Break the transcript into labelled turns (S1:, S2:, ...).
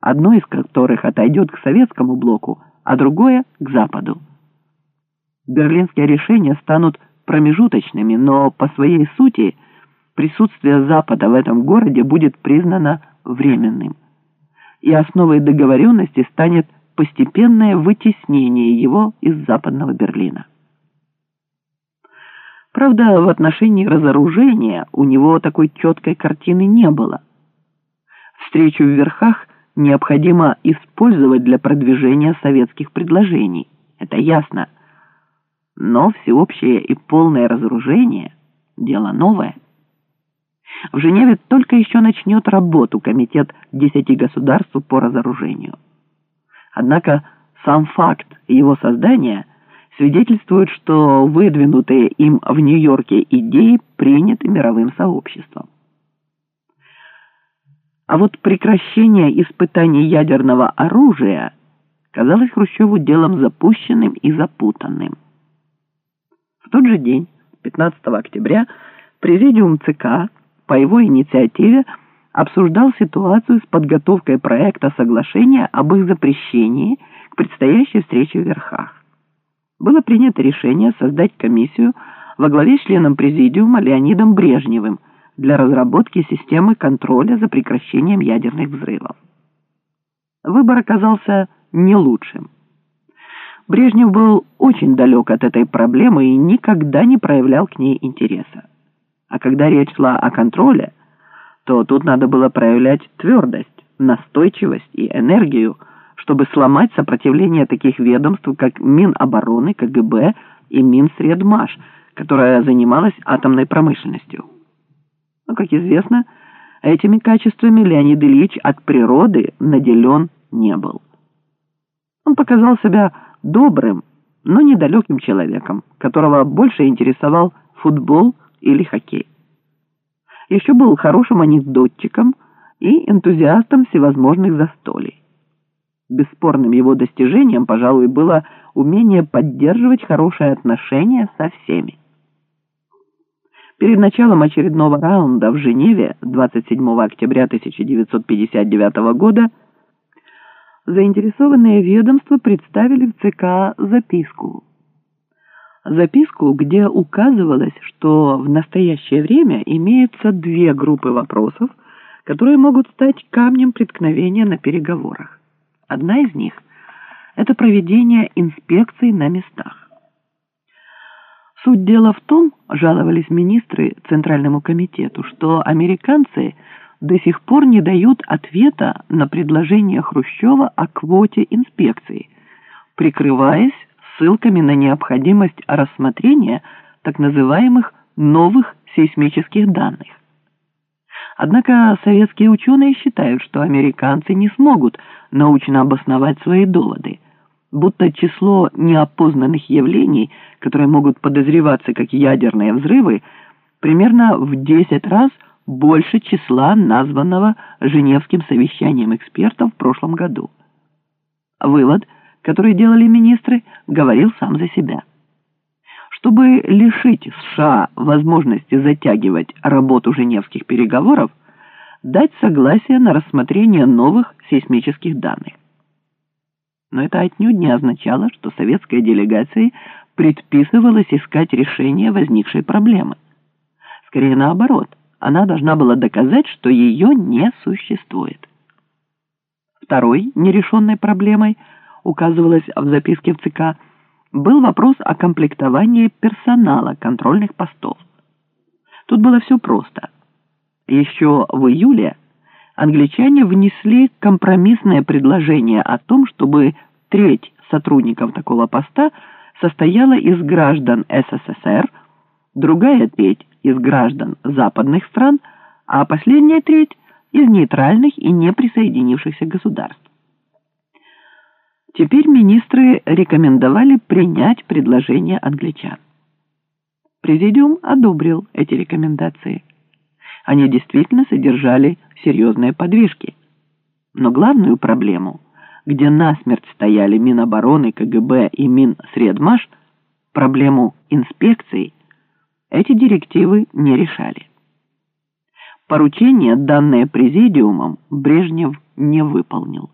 S1: одно из которых отойдет к советскому блоку, а другое — к Западу. Берлинские решения станут промежуточными, но по своей сути присутствие Запада в этом городе будет признано временным. И основой договоренности станет постепенное вытеснение его из Западного Берлина. Правда, в отношении разоружения у него такой четкой картины не было. Встречу в верхах необходимо использовать для продвижения советских предложений. Это ясно. Но всеобщее и полное разоружение – дело новое. В Женеве только еще начнет работу Комитет десяти государств по разоружению. Однако сам факт его создания свидетельствует, что выдвинутые им в Нью-Йорке идеи приняты мировым сообществом. А вот прекращение испытаний ядерного оружия казалось Хрущеву делом запущенным и запутанным. В тот же день, 15 октября, Президиум ЦК по его инициативе обсуждал ситуацию с подготовкой проекта соглашения об их запрещении к предстоящей встрече в Верхах. Было принято решение создать комиссию во главе с членом Президиума Леонидом Брежневым – для разработки системы контроля за прекращением ядерных взрывов. Выбор оказался не лучшим. Брежнев был очень далек от этой проблемы и никогда не проявлял к ней интереса. А когда речь шла о контроле, то тут надо было проявлять твердость, настойчивость и энергию, чтобы сломать сопротивление таких ведомств, как Минобороны, КГБ и Минсредмаш, которая занималась атомной промышленностью. Но, как известно, этими качествами Леонид Ильич от природы наделен не был. Он показал себя добрым, но недалеким человеком, которого больше интересовал футбол или хоккей. Еще был хорошим анекдотчиком и энтузиастом всевозможных застолий. Бесспорным его достижением, пожалуй, было умение поддерживать хорошие отношения со всеми. Перед началом очередного раунда в Женеве 27 октября 1959 года заинтересованные ведомства представили в ЦК записку. Записку, где указывалось, что в настоящее время имеются две группы вопросов, которые могут стать камнем преткновения на переговорах. Одна из них – это проведение инспекций на местах. Суть дела в том, жаловались министры Центральному комитету, что американцы до сих пор не дают ответа на предложение Хрущева о квоте инспекции, прикрываясь ссылками на необходимость рассмотрения так называемых новых сейсмических данных. Однако советские ученые считают, что американцы не смогут научно обосновать свои доводы – будто число неопознанных явлений, которые могут подозреваться как ядерные взрывы, примерно в 10 раз больше числа названного Женевским совещанием экспертов в прошлом году. Вывод, который делали министры, говорил сам за себя. Чтобы лишить США возможности затягивать работу женевских переговоров, дать согласие на рассмотрение новых сейсмических данных. Но это отнюдь не означало, что советской делегации предписывалось искать решение возникшей проблемы. Скорее наоборот, она должна была доказать, что ее не существует. Второй нерешенной проблемой, указывалось в записке в ЦК, был вопрос о комплектовании персонала контрольных постов. Тут было все просто. Еще в июле англичане внесли компромиссное предложение о том, чтобы треть сотрудников такого поста состояла из граждан СССР, другая треть из граждан западных стран, а последняя треть из нейтральных и не присоединившихся государств. Теперь министры рекомендовали принять предложение англичан. Президиум одобрил эти рекомендации. Они действительно содержали серьезные подвижки. Но главную проблему, где насмерть стояли Минобороны, КГБ и Минсредмаш, проблему инспекций, эти директивы не решали. Поручения, данные президиумом, Брежнев не выполнил.